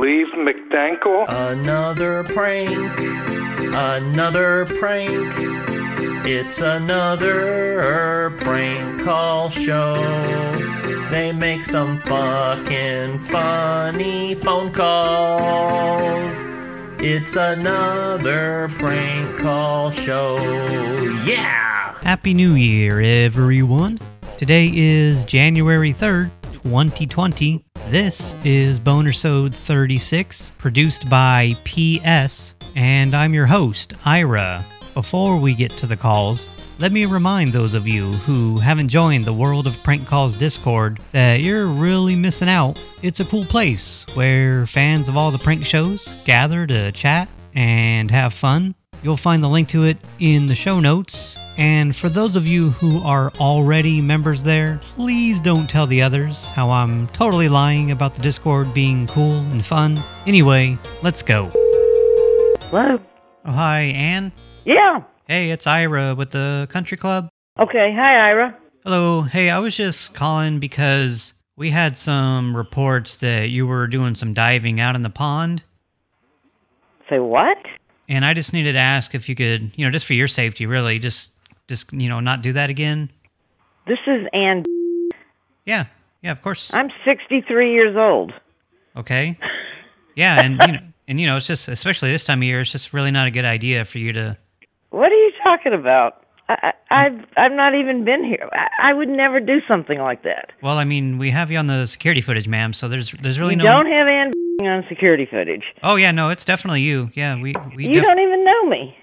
Leave McDankle. Another prank. Another prank. It's another prank call show. They make some fucking funny phone calls. It's another prank call show. Yeah! Happy New Year, everyone. Today is January 3rd, 2020. This is Bonersode 36, produced by PS, and I'm your host, Ira. Before we get to the calls, let me remind those of you who haven't joined the World of Prank Calls Discord that you're really missing out. It's a cool place where fans of all the prank shows gather to chat and have fun. You'll find the link to it in the show notes. And for those of you who are already members there, please don't tell the others how I'm totally lying about the Discord being cool and fun. Anyway, let's go. Hello? Oh, hi, Anne. Yeah. Hey, it's Ira with the Country Club. Okay. Hi, Ira. Hello. Hey, I was just calling because we had some reports that you were doing some diving out in the pond. Say what? And I just needed to ask if you could, you know, just for your safety, really, just, just you know, not do that again. This is Ann. Yeah, yeah, of course. I'm 63 years old. Okay. Yeah, and you know, and you know, it's just, especially this time of year, it's just really not a good idea for you to. What are you talking about? I, I, I've I've not even been here. I, I would never do something like that. Well, I mean, we have you on the security footage, ma'am. So there's there's really you no. don't have Ann on security footage. Oh yeah, no, it's definitely you. Yeah, we we. You don't even know me.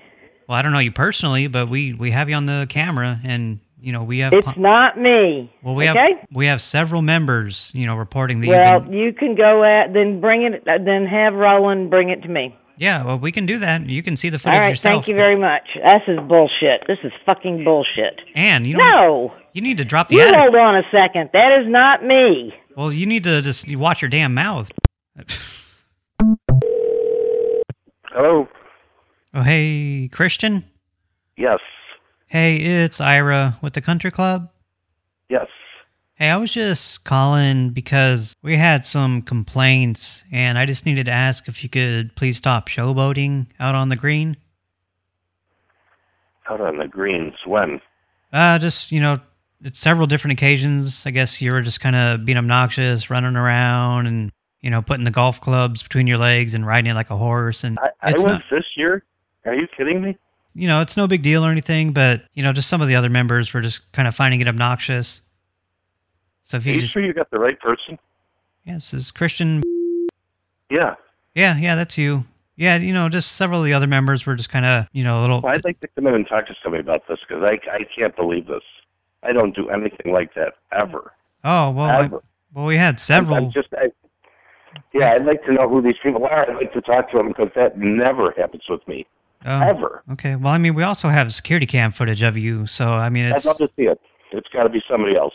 Well, I don't know you personally, but we we have you on the camera, and you know we have. It's not me. well, we okay? have we have several members, you know, reporting that Well, you've been. you can go at then bring it uh, then have Roland bring it to me. Yeah, well, we can do that. You can see the footage right, yourself. thank you very much. This is bullshit. This is fucking bullshit. And you don't, No. you need to drop the You attic. hold on a second. That is not me. Well, you need to just watch your damn mouth. Hello. Oh, hey, Christian. Yes. Hey, it's Ira with the Country Club. Yes. Hey, I was just calling because we had some complaints, and I just needed to ask if you could please stop showboating out on the green. Out on the greens. When? Uh, just, you know, it's several different occasions. I guess you were just kind of being obnoxious, running around and, you know, putting the golf clubs between your legs and riding it like a horse. And I, I was not, this year. Are you kidding me? you know, it's no big deal or anything, but, you know, just some of the other members were just kind of finding it obnoxious. So if Are you just, sure you got the right person? yeah, this is Christian. Yeah. Yeah, yeah, that's you. Yeah, you know, just several of the other members were just kind of, you know, a little. Well, I'd like to come in and talk to somebody about this because I, I can't believe this. I don't do anything like that ever. Oh well, I, well, we had several. I'm just, I, yeah, I'd like to know who these people are. I'd like to talk to them because that never happens with me. Oh, Ever. Okay. Well, I mean, we also have security cam footage of you, so I mean, it's... I'd love to see it. It's got to be somebody else.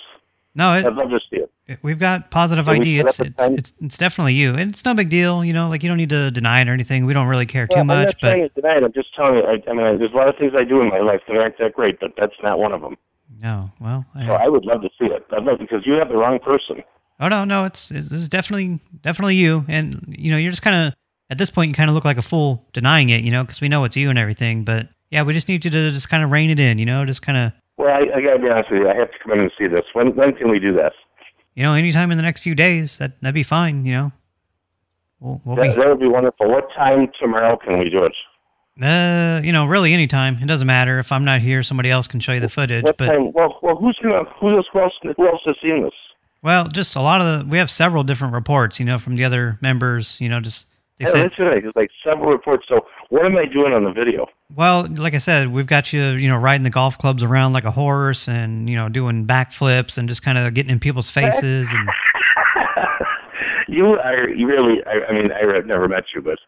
no, I'd love to see it. it- we've got positive Can ID. It's it's, it's it's definitely you, and it's no big deal. You know, like you don't need to deny it or anything. We don't really care Well, too I'm much, not but trying to deny it. I'm just telling you. I, I mean, there's a lot of things I do in my life that aren't that great, but that's not one of them. no. Well, I, So I would love to see it. I'd love because you have the wrong person. oh no, no, it's, it's this is definitely definitely you, and you know, you're just kind of at this point, you kind of look like a fool denying it, you know, because we know it's you and everything. But yeah, we just need you to just kind of rein it in, you know, just kind of Well, I, I got to be honest with you. I have to come in and see this. When when can we do this? you know, anytime in the next few days, that that'd be fine, you know. We'll, we'll That, be, that would be wonderful. What time tomorrow can we do it? uh, you know, really anytime. It doesn't matter if I'm not here. Somebody else can show you the footage. What But time? Well, well, who's gonna? Who else? Who else? Who else has seen this? well, just a lot of the we have several different reports, you know, from the other members. You know, just they Yeah, said, that's right. There's like several reports. So what am I doing on the video? well, like I said, we've got you, you know, riding the golf clubs around like a horse, and you know, doing backflips and just kind of getting in people's faces and. you are you really. I, I mean, I've never met you, but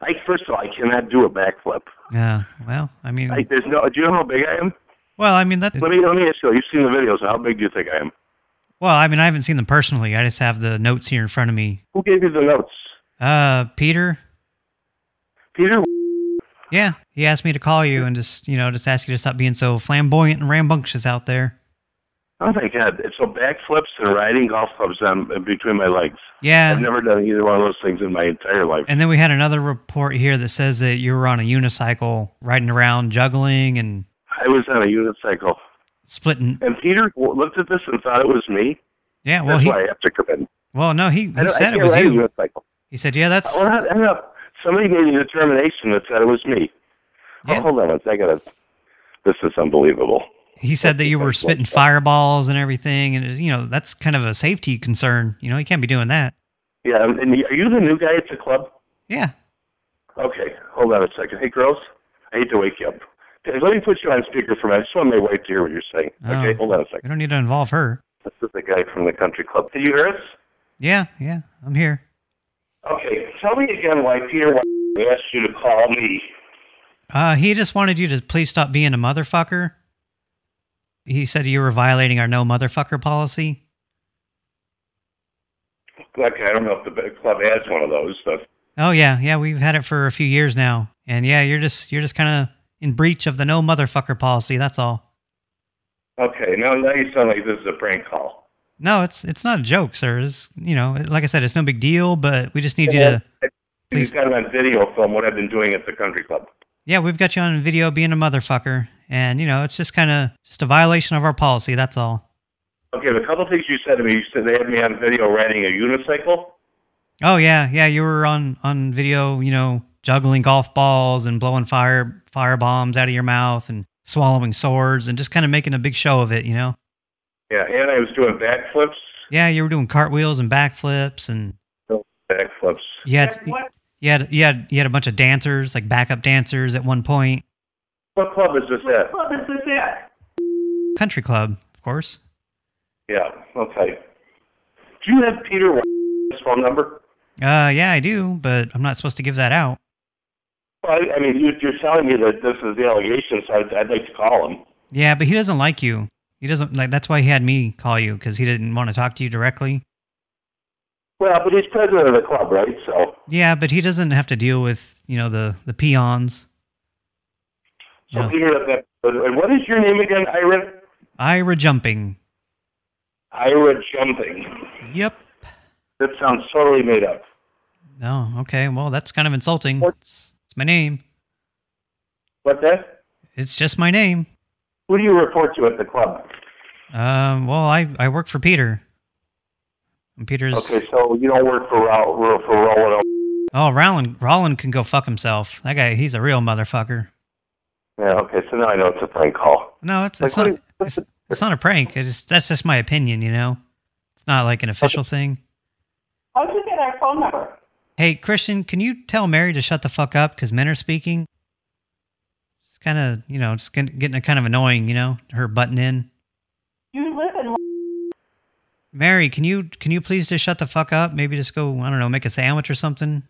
I first of all, I cannot do a backflip. Yeah, well, I mean, Like, there's no. Do you know how big I am? well, I mean that. Let me let me ask you. You've seen the videos. How big do you think I am? Well, I mean, I haven't seen them personally. I just have the notes here in front of me. Who gave you the notes? Uh, Peter. Peter. Yeah, he asked me to call you and just, you know, just ask you to stop being so flamboyant and rambunctious out there. Oh my god! So backflips and riding golf clubs on between my legs. Yeah. I've never done either one of those things in my entire life. And then we had another report here that says that you were on a unicycle riding around juggling and I was on a unicycle, splitting. and Peter looked at this and thought it was me. Yeah, well, That's he why I have to come in. well no, he, he said it was a you. He said, yeah, that's Well, I, I don't know. Somebody made a determination that said it was me. Yeah. Oh, hold on, a second. Gotta. This is unbelievable. he said that you were spitting fireballs and everything, and you know that's kind of a safety concern. You know, you can't be doing that. Yeah, and are you the new guy at the club? Yeah, Okay, hold on a second. Hey, girls, I hate to wake you up. Let me put you on speaker for a minute. I just want my wife to hear what you're saying. Oh, okay, Oh. hold on a second. second. don't need to involve her. This is the guy from the country club. Can you hear us? Yeah, yeah, I'm here. Okay, tell me again why Peter asked you to call me. Uh, he just wanted you to please stop being a motherfucker. He said you were violating our no motherfucker policy. Okay, I don't know if the club has one of those, but Oh yeah, yeah, we've had it for a few years now, and yeah, you're just you're just kind of in breach of the no motherfucker policy. That's all. okay. Now, now you sound like this is a prank call. No, it's it's not a joke, sir. It's you know, like I said, it's no big deal, but we just need you to. He's got on video film what I've been doing at the country club. Yeah, we've got you on video being a motherfucker, and you know, it's just kind of just a violation of our policy. That's all. Okay, the couple things you said to me, you said they had me on video riding a unicycle. Oh yeah, yeah, you were on on video, you know, juggling golf balls and blowing fire fire bombs out of your mouth and swallowing swords and just kind of making a big show of it, you know. Yeah, and I was doing backflips. Yeah, you were doing cartwheels and backflips and Backflips. you had you had you had you had a bunch of dancers, like backup dancers at one point. What club is this at? What Club is this at? Country club, of course. Yeah, okay. Do you have Peter phone number? Uh yeah, I do, but I'm not supposed to give that out. Well, I, I mean, you, you're telling me that this is the allegation, so I'd, I'd like to call him. Yeah, but he doesn't like you. He doesn't like that's why he had me call you cuz he didn't want to talk to you directly. Well, but he's president of the club, right? So, Yeah, but he doesn't have to deal with, you know, the the peons. so. Peter, that, what is your name again, Ira? Ira jumping. Ira Jumping. Yep. That sounds totally made up. No, okay. Well, that's kind of insulting. What? It's, it's my name. What's that? It's just my name. Who do you report to at the club? Um, well, I I work for Peter. And Peter's Okay, so you don't work for Raul, for Roland. Oh, Roland Roland can go fuck himself. That guy, he's a real motherfucker. Yeah, okay, so now I know it's a prank call. No, it's it's not it's, it's not a prank. It's that's just my opinion, you know. It's not like an official thing. How'd you get our phone number? Hey, Christian, can you tell Mary to shut the fuck up because men are speaking? Kind of, you know, it's getting kind of annoying, you know, her butting in. You live in. Mary, can you can you please just shut the fuck up? Maybe just go, I don't know, make a sandwich or something.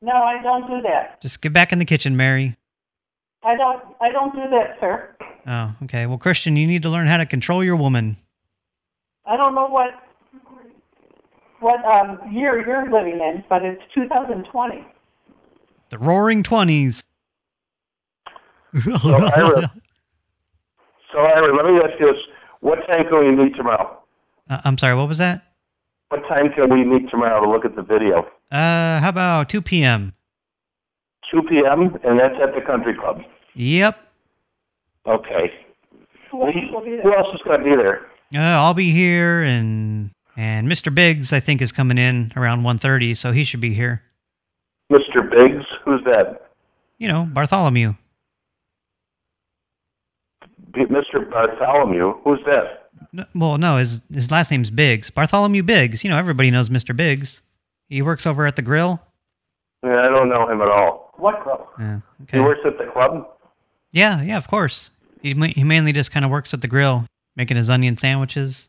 No, I don't do that. Just get back in the kitchen, Mary. I don't. I don't do that, sir. Oh, okay. Well, Christian, you need to learn how to control your woman. I don't know what what um, year you're living in, but it's 2020. The Roaring Twenties. So, Ira, so Ira, let me ask you this. What time can we meet tomorrow? Uh, I'm sorry, what was that? What time can we meet tomorrow to look at the video? Uh, how about 2 p.m.? 2 p.m., and that's at the country club. Yep. Okay. Who else Who else is going to be there? Uh, I'll be here, and and Mr. Biggs, I think, is coming in around 1.30, so he should be here. Mr. Biggs? Who's that? You know, Bartholomew. B- Mr. Bartholomew? Who's that? No, well, no, his his last name's Biggs. Bartholomew Biggs. You know, everybody knows Mr. Biggs. He works over at the grill. Yeah, I don't know him at all. What club? Yeah. He works at the club? Yeah, yeah, of course. He he mainly just kind of works at the grill, making his onion sandwiches.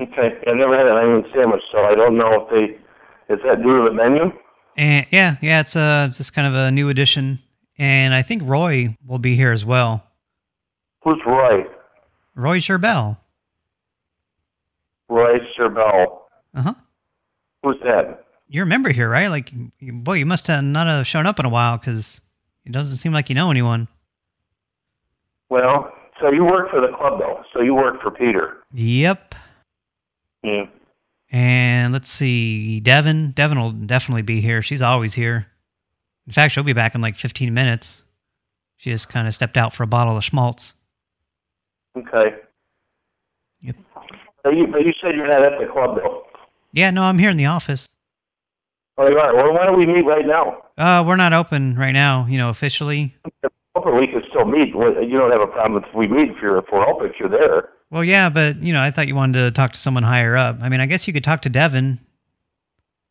Okay. I never had an onion sandwich, so I don't know if they... Is that new to the menu? And yeah, yeah, it's uh just kind of a new addition. And I think Roy will be here as well. Who's Roy? Roy Sherbell. Roy Serbell. Uh-huh. Who's that? You remember here, right? Like, you, boy, you must have not have shown up in a while because it doesn't seem like you know anyone. Well, So you work for the club, though. So you work for Peter. Yep. Hmm. And let's see, Devin. Devin will definitely be here. She's always here. In fact, she'll be back in like 15 minutes. She just kind of stepped out for a bottle of schmaltz. Okay. Yep. But you, you said you're not at the club, though. Yeah, no, I'm here in the office. Oh, you are. Well, why don't we meet right now? Uh, we're not open right now, you know, officially. Open, we can still meet. You don't have a problem if we meet if you're if we're open if you're there. Well, yeah, but, you know, I thought you wanted to talk to someone higher up. I mean, I guess you could talk to Devin.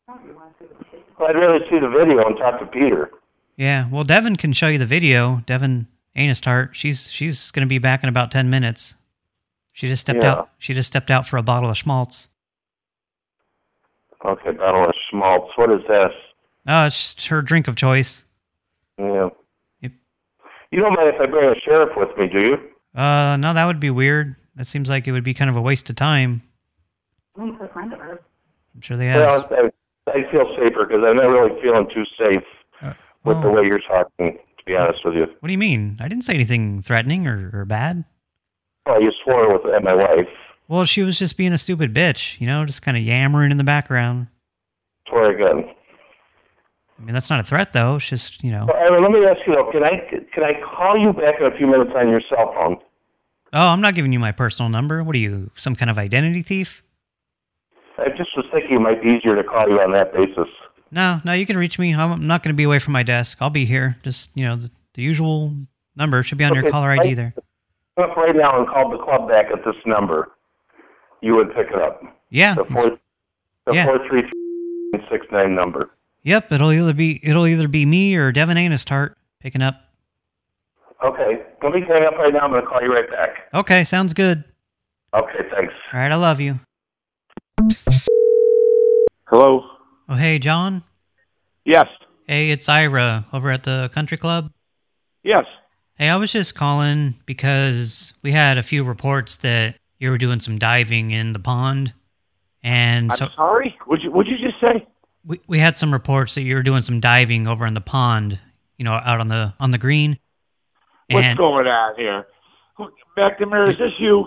Well, I'd rather see the video and talk to Peter. Yeah, well, Devin can show you the video. Devin Anistart, she's she's going to be back in about 10 minutes. She just stepped Yeah. out. She just stepped out for a bottle of schmaltz. Okay, bottle of schmaltz. What is this? Oh, it's her drink of choice. Yeah. Yep. You don't mind if I bring a sheriff with me, do you? Uh, no, that would be weird. That seems like it would be kind of a waste of time. I'm sure they have. Well, I, I feel safer because I'm not really feeling too safe Uh, with the way you're talking, to be honest with you. what do you mean? I didn't say anything threatening or, or bad. Well, you swore with at my wife. Well, she was just being a stupid bitch, you know, just kind of yammering in the background. Swore again. I mean, that's not a threat, though. It's just, you know. Well, Ira, let me ask you though. Can I can I call you back in a few minutes on your cell phone? Oh, I'm not giving you my personal number. What are you, some kind of identity thief? I just was thinking it might be easier to call you on that basis. No, no, you can reach me. I'm not going to be away from my desk. I'll be here. Just, you know, the, the usual number should be on your caller ID there. Up right now and call the club back at this number. You would pick it up. Yeah. The four, the Yeah. four three six nine number. Yep, it'll either be it'll either be me or Devin Anistart picking up. Okay, let me hang up right now. I'm going to call you right back. Okay, sounds good. Okay, thanks. All right, I love you. Hello? Oh, hey, John. Yes. Hey, it's Ira over at the country club. Yes. Hey, I was just calling because we had a few reports that you were doing some diving in the pond. And I'm so sorry? What'd you, what'd you just say? we, we had some reports that you were doing some diving over in the pond, you know, out on the on the green. What's And- going on here? McNamara, is this you?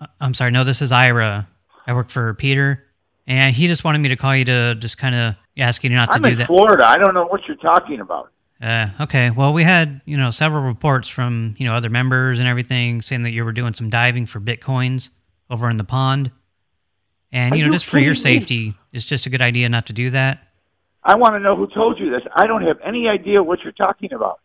Uh, I'm sorry, no, this is Ira. I work for Peter, and he just wanted me to call you to just kind of ask you not to I'm do in that. Florida. I don't know what you're talking about. Uh, okay, well, we had you know several reports from you know other members and everything saying that you were doing some diving for bitcoins over in the pond, and Are you know you just for your kidding me? safety, it's just a good idea not to do that. I want to know who told you this. I don't have any idea what you're talking about.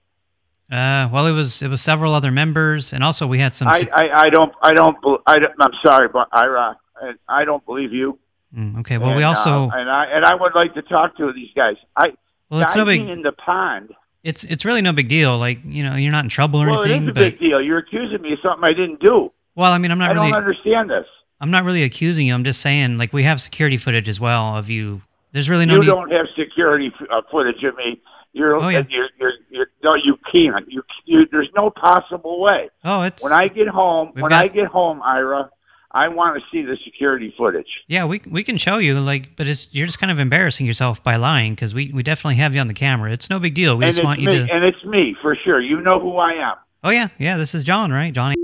Uh, well, it was it was several other members, and also we had some. I, I, I don't, I don't, I don't, I'm sorry, but Ira, I, I don't believe you. Mm, okay, well, we also uh, and I, and I would like to talk to these guys. I, well, it's no big. in the pond. It's it's really no big deal. Like you know, you're not in trouble or Well, it anything. is a but big deal. You're accusing me of something I didn't do. well, I mean, I'm not I really. don't understand this. I'm not really accusing you. I'm just saying, like, we have security footage as well of you. There's really no you don't have security uh, footage of me. You're, Oh, yeah. you're, you're, you're, no, you can't. You, you, there's no possible way. oh, it's When I get home, when got- I get home, Ira, I want to see the security footage. yeah. We we can show you, like, but it's you're just kind of embarrassing yourself by lying because we we definitely have you on the camera. It's no big deal. We and just want you me, to. and it's me for sure. You know who I am. Oh yeah, yeah. This is John, right? Johnny.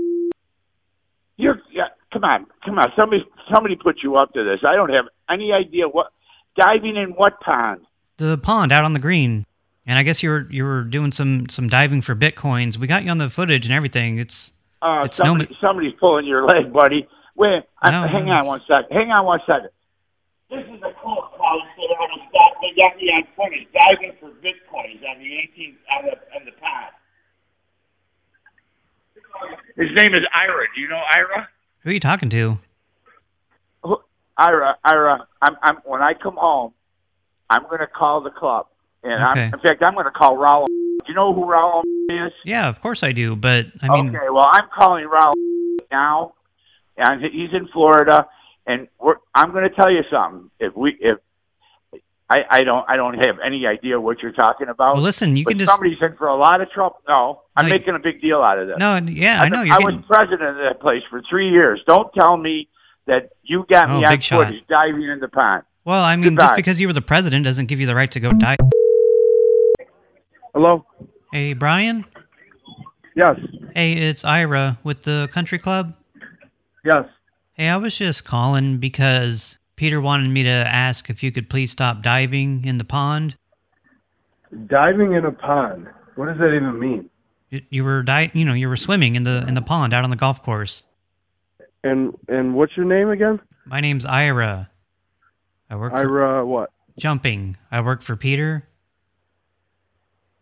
You're, yeah, come on, come on. Somebody, somebody put you up to this. I don't have any idea what diving in what pond. The pond out on the green. And I guess you were you were doing some some diving for bitcoins. We got you on the footage and everything. It's Uh, It's no somebody's pulling your leg, buddy. Wait, I, No, hang no. on one second. Hang on one second. This is a cool call. So they almost got, they got me on footage diving for bitcoins on the 18th on the on the pond. His name is Ira. Do you know Ira? who are you talking to? Who- Ira, Ira. I'm, I'm when I come home, I'm going to call the club, and Okay. I'm, in fact, I'm going to call Raul. Do you know who Raul is? Yeah, of course I do. But I mean, okay, well, I'm calling Raul now, and he's in Florida, and we're, I'm going to tell you something. If we, if I, I don't, I don't have any idea what you're talking about. well, listen, you can just somebody's in for a lot of trouble. No, I'm No, making a big deal out of this. no, yeah, I know you're I getting. was president of that place for three years. Don't tell me that you got Oh, me on big shot. footage diving in the pond. Well, I mean, Goodbye. just because you were the president doesn't give you the right to go die. Hello. Hey, Brian. Yes. Hey, it's Ira with the country club. Yes. Hey, I was just calling because Peter wanted me to ask if you could please stop diving in the pond. Diving in a pond. What does that even mean? You, you were di you know, you were swimming in the in the pond out on the golf course. And and what's your name again? My name's Ira. I work for Ira what? jumping. I work for Peter.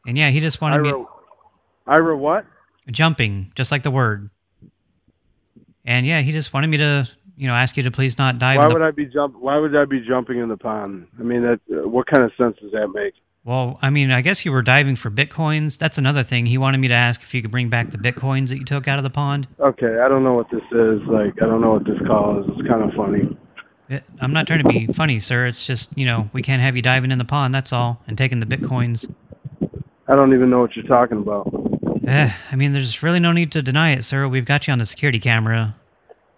And yeah, he just wanted Ira me Ira what? jumping, just like the word. And yeah, he just wanted me to, you know, ask you to please not dive Why would I be jump why would I be jumping in the pond? I mean that uh, what kind of sense does that make? Well, I mean, I guess you were diving for bitcoins. That's another thing. He wanted me to ask if you could bring back the bitcoins that you took out of the pond. Okay, I don't know what this is. Like I don't know what this call is. It's kind of funny. It- I'm not trying to be funny, sir. It's just, you know, we can't have you diving in the pond, that's all, and taking the bitcoins. I don't even know what you're talking about. Eh, I mean, there's really no need to deny it, sir. We've got you on the security camera.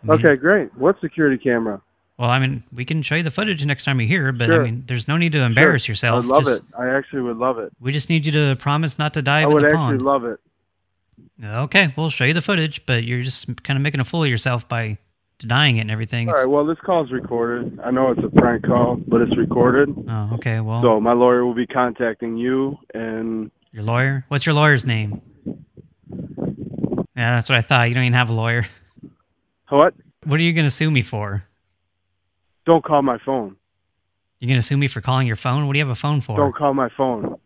I mean- Okay, great. What security camera? Well, I mean, we can show you the footage next time you're here, but Sure. I mean, there's no need to embarrass Sure. yourself. I'd love Just- it. I actually would love it. We just need you to promise not to I dive in would actually pond. love it. Okay, we'll show you the footage, but you're just kind of making a fool of yourself by denying it and everything. All right. Well, this call's recorded. I know it's a prank call, but it's recorded. Oh, okay, well, So my lawyer will be contacting you, and your lawyer? What's your lawyer's name? Yeah, that's what I thought. You don't even have a lawyer. what? What are you going to sue me for? Don't call my phone. You're going to sue me for calling your phone? What do you have a phone for? Don't call my phone.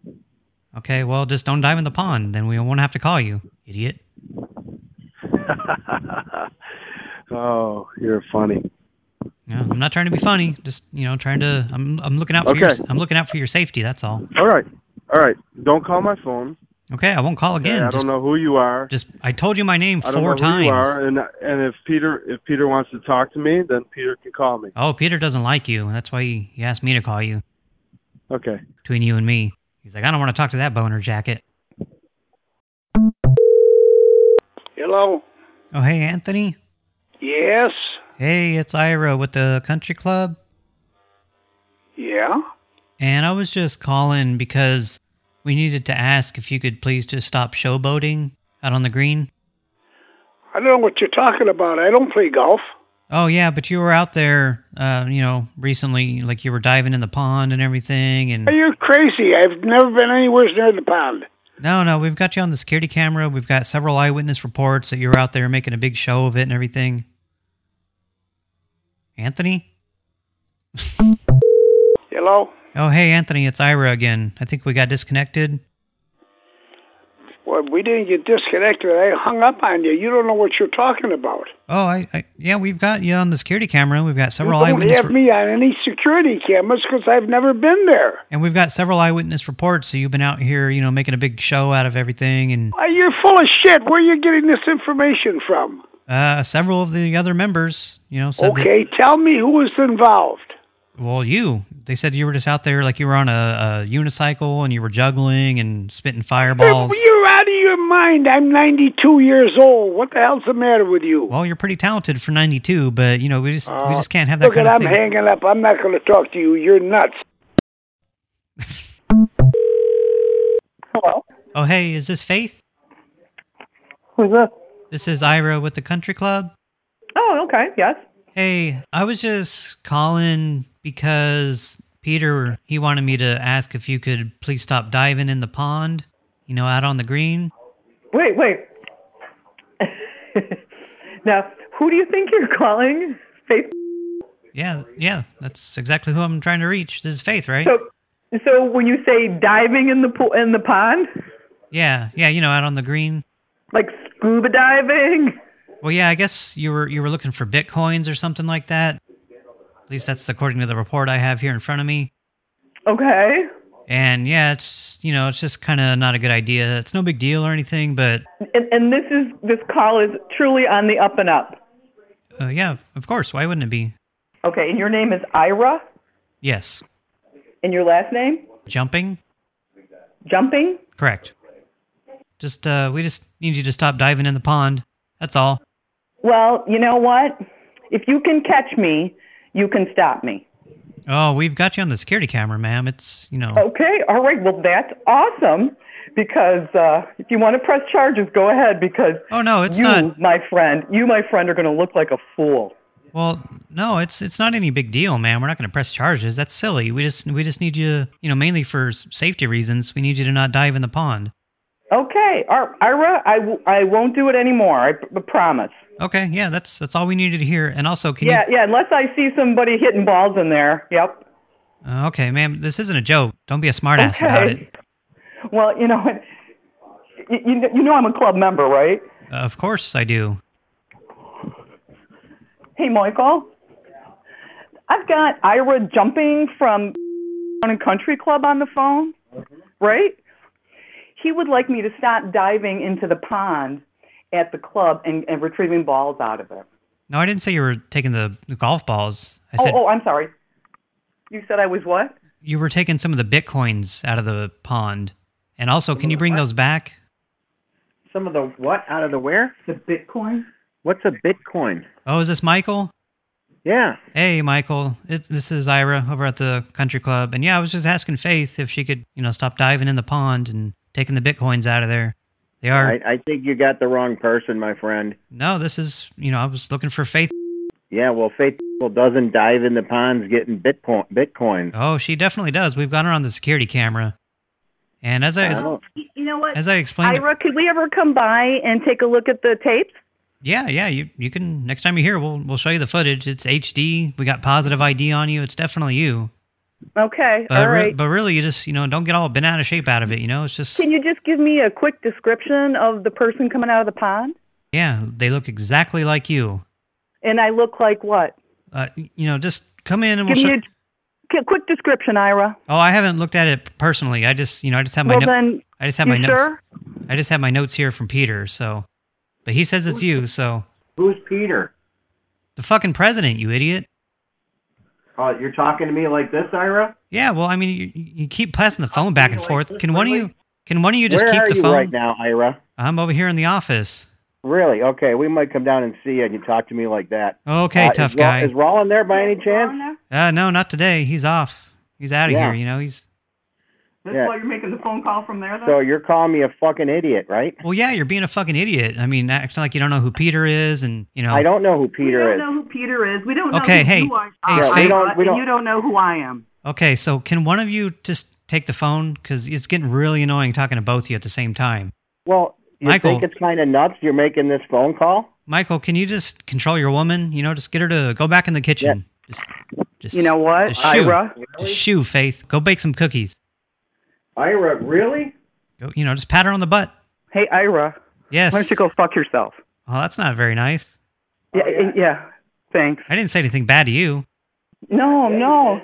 Okay, well, just don't dive in the pond. Then we won't have to call you, idiot. oh, you're funny. Yeah, I'm not trying to be funny. Just you know, trying to. I'm I'm looking out for your. I'm looking out for your safety. That's all. All right. All right. Don't call my phone. Okay, I won't call again. I just, don't know who you are. Just I told you my name I don't four know times. who you are, and and if Peter if Peter wants to talk to me, then Peter can call me. Oh, Peter doesn't like you. That's why he, he asked me to call you. Okay. Between you and me, he's like, I don't want to talk to that boner jacket. Hello. Oh, hey, Anthony. Yes. Hey, it's Ira with the country club. Yeah. And I was just calling because we needed to ask if you could please just stop showboating out on the green. I don't know what you're talking about. I don't play golf. Oh, yeah, but you were out there, uh, you know, recently, like you were diving in the pond and everything. And Are you crazy? I've never been anywhere near the pond. No, no, we've got you on the security camera. We've got several eyewitness reports that you were out there making a big show of it and everything. Anthony? Hello. Oh, hey, Anthony, it's Ira again. I think we got disconnected. Well, we didn't get disconnected. I hung up on you. You don't know what you're talking about. Oh, I, I yeah, we've got you on the security camera. We've got several you don't eyewitness have me on any security cameras because I've never been there. and we've got several eyewitness reports. So you've been out here, you know, making a big show out of everything, and Uh, You're full of shit. Where are you getting this information from? uh, several of the other members, you know, Okay, tell me who was involved. Well, you. They said you were just out there like you were on a, a unicycle and you were juggling and spitting fireballs. You're out of your mind. I'm 92 years old. What the hell's the matter with you? Well, you're pretty talented for 92, but, you know, we just we just can't have that Uh, Look, kind at, of I'm thing. hanging up. I'm not going to talk to you. You're nuts. Hello. Oh, hey, is this Faith? Who's this? This is Ira with the Country Club. Oh, okay. Yes. Hey, I was just calling because Peter, he wanted me to ask if you could please stop diving in the pond, you know, out on the green. Wait, wait. now, who do you think you're calling? Faith. Yeah, yeah, that's exactly who I'm trying to reach. This is Faith, right? So, so when you say diving in the pool in the pond, yeah, yeah, you know, out on the green. like scuba diving. Well, yeah, I guess you were you were looking for bitcoins or something like that. At least that's according to the report I have here in front of me. Okay. And yeah, it's you know, it's just kind of not a good idea. It's no big deal or anything, but And, and this is this call is truly on the up and up. uh, yeah, of course. Why wouldn't it be? Okay, and your name is Ira, Yes, and your last name jumping. Jumping. Correct. Just uh, we just need you to stop diving in the pond. That's all. Well, you know what? If you can catch me, you can stop me. Oh, we've got you on the security camera, ma'am. It's you know. Okay, all right. Well, that's awesome because uh, if you want to press charges, go ahead. Because oh no, it's you, not. my friend, you, my friend, are going to look like a fool. Well, no, it's it's not any big deal, man. We're not going to press charges. That's silly. We just we just need you, you know, mainly for safety reasons. We need you to not dive in the pond. Okay, Ira, I, I won't do it anymore. I promise. Okay, yeah, that's that's all we needed to hear. And also, can yeah, yeah. Unless I see somebody hitting balls in there. Yep. Uh, okay, ma'am, this isn't a joke. Don't be a smartass okay. about it. Well, you know, you, you you know I'm a club member, right? Uh, of course, I do. Hey, Michael. I've got Ira jumping from a country club on the phone, right? He would like me to stop diving into the pond at the club and, and retrieving balls out of it. No, I didn't say you were taking the the golf balls. I Oh, said oh, I'm sorry. You said I was what? you were taking some of the bitcoins out of the pond. And also, can you bring those back? Some of the what out of the where? The Bitcoin. What's a Bitcoin? Oh, is this Michael? Yeah. Hey, Michael. It's, this is Ira over at the country club. And yeah, I was just asking Faith if she could, you know, stop diving in the pond and taking the bitcoins out of there. They are. I, I think you got the wrong person, my friend. No, this is, you know, I was looking for Faith. Yeah, well, Faith doesn't dive in the ponds getting Bitcoin. Bitcoin. Oh, she definitely does. We've got her on the security camera. And as I, as, You know what? as I explained, Ira, could we ever come by and take a look at the tapes? yeah, yeah, you you can next time you're here, we'll we'll show you the footage. It's HD. We got positive ID on you. It's definitely you. Okay, But all re- but really, you just you know don't get all bent out of shape out of it. You know, it's just Can you just give me a quick description of the person coming out of the pond? yeah, they look exactly like you. And I look like what? Uh, you know, just come in and we'll Give show. me a quick description, Ira. Oh, I haven't looked at it personally. I just, you know, I just have my Well, no- then, I just have you my notes. sure? I just have my notes here from Peter. So, but he says it's you. So Who's Peter? the fucking president, you idiot. Oh, you're talking to me like this, Ira? Yeah. Well, I mean, you, you keep passing the phone back and forth. Can one of you? Can one of you just Where keep are the you phone? right now, Ira? I'm over here in the office. Really? Okay, we might come down and see you and you talk to me like that. Okay, Uh, tough is guy. Is Roland there by any chance? Uh, no, not today. He's off. He's out of Yeah. here. You know, he's. That's Yeah. why you're making the phone call from there, then? So you're calling me a fucking idiot, right? Well, yeah, you're being a fucking idiot. I mean, acting like you don't know who Peter is, and you know. I don't know who Peter is. we don't is. know who Peter is. We don't know Okay, who hey, you are. hey, Ira, Faith- We don't- we and don't- you don't know who I am. Okay, so can one of you just take the phone because it's getting really annoying talking to both of you at the same time. Well, you Michael. think it's kind of nuts you're making this phone call? Michael, can you just control your woman? You know, just get her to go back in the kitchen. Just, just, You know what, just shoo. Ira? Just shoo, Faith. Go bake some cookies. Ira, really? Go, you know, just pat her on the butt. Hey, Ira. Yes. Why don't you go fuck yourself? Oh, that's not very nice. Oh, yeah, yeah. Thanks. I didn't say anything bad to you. No, no.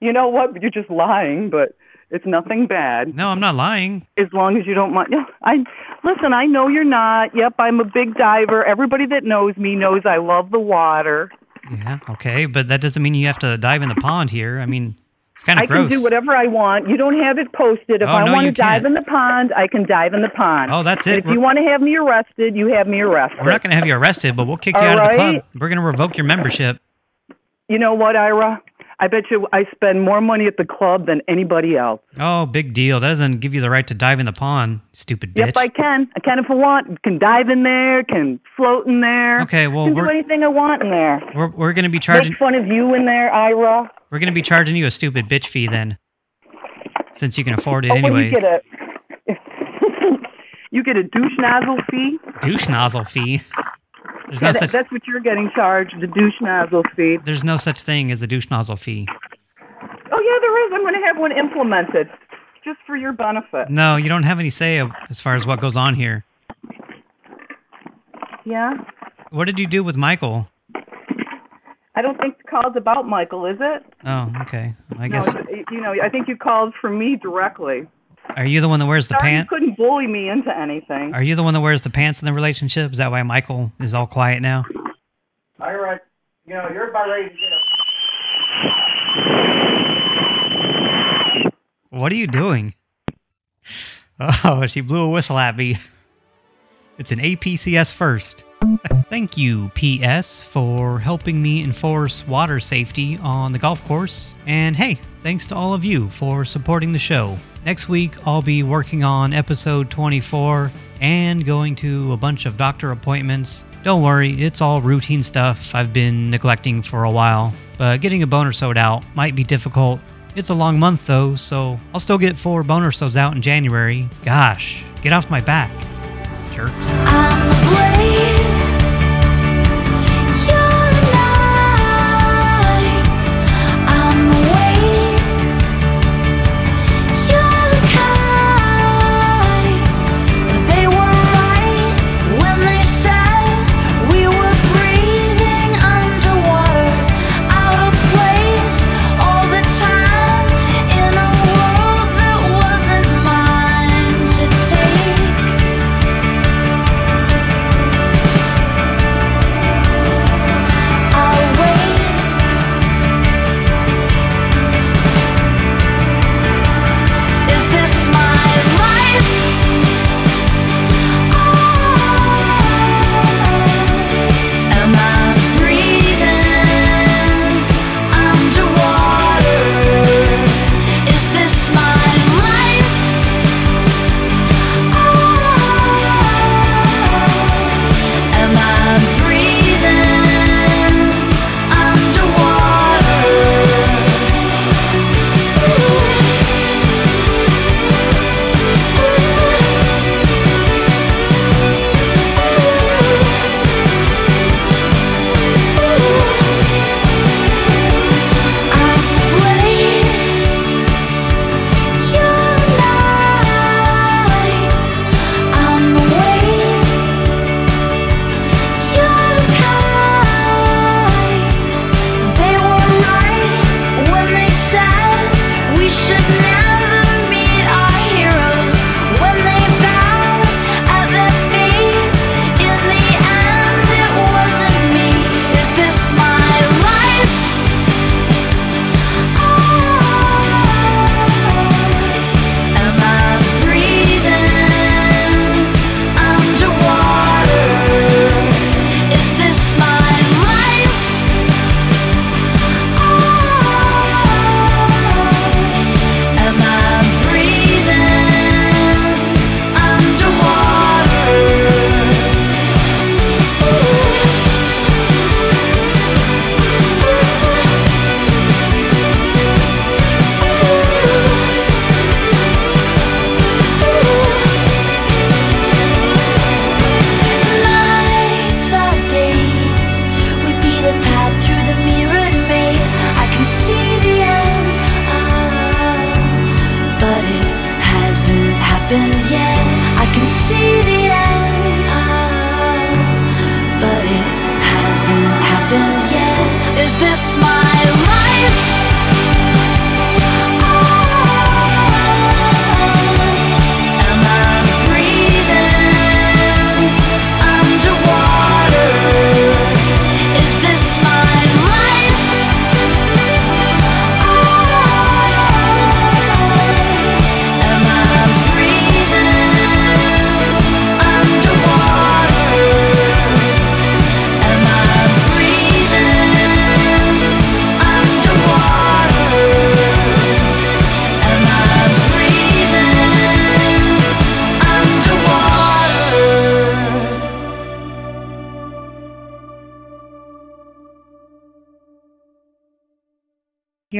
You know what? You're just lying, but it's nothing bad. No, I'm not lying. As long as you don't mind. Yeah, I listen. I know you're not. Yep, I'm a big diver. Everybody that knows me knows I love the water. Yeah, okay, but that doesn't mean you have to dive in the pond here. I mean, it's kind I gross. can do whatever I want. You don't have it posted. If Oh, I no, want to dive in the pond, I can dive in the pond. Oh, that's it. if We're- you want to have me arrested, you have me arrested. We're not going to have you arrested, but we'll kick you All out of the club. We're going to revoke your membership. You know what, Ira? I bet you I spend more money at the club than anybody else. Oh, big deal. That doesn't give you the right to dive in the pond, stupid bitch. Yep, I can. I can if I want. Can dive in there. Can float in there. Okay, well, can do anything I want in there. We're, we're going to be charging Make fun of you in there, Ira. We're going to be charging you a stupid bitch fee then. Since you can afford it oh, well, you get a you get a douche nozzle fee. Douche nozzle fee. There's Yeah, no that- such that's what you're getting charged. The douche nozzle fee. there's no such thing as a douche nozzle fee. Oh yeah, there is. I'm going to have one implemented, just for your benefit. No, you don't have any say as far as what goes on here. Yeah. What did you do with Michael? I don't think the call's about Michael, is it? Oh, okay. I guess it's- you know, I think you called for me directly. are you the one that wears the Sorry, you couldn't bully me into anything. Are you the one that wears the pants in the relationship? Is that why Michael is all quiet now? Ira, you know, you're about ready to get a... What are you doing? Oh, she blew a whistle at me. It's an APCS first. Thank you, PS, for helping me enforce water safety on the golf course. And hey, thanks to all of you for supporting the show. Next week, I'll be working on episode 24 and going to a bunch of doctor appointments. Don't worry, it's all routine stuff I've been neglecting for a while, but getting a boner sode out might be difficult. It's a long month though, so I'll still get four boner sodes out in January. Gosh, get off my back, jerks.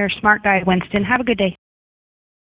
You're smart guy, Winston. Have a good day.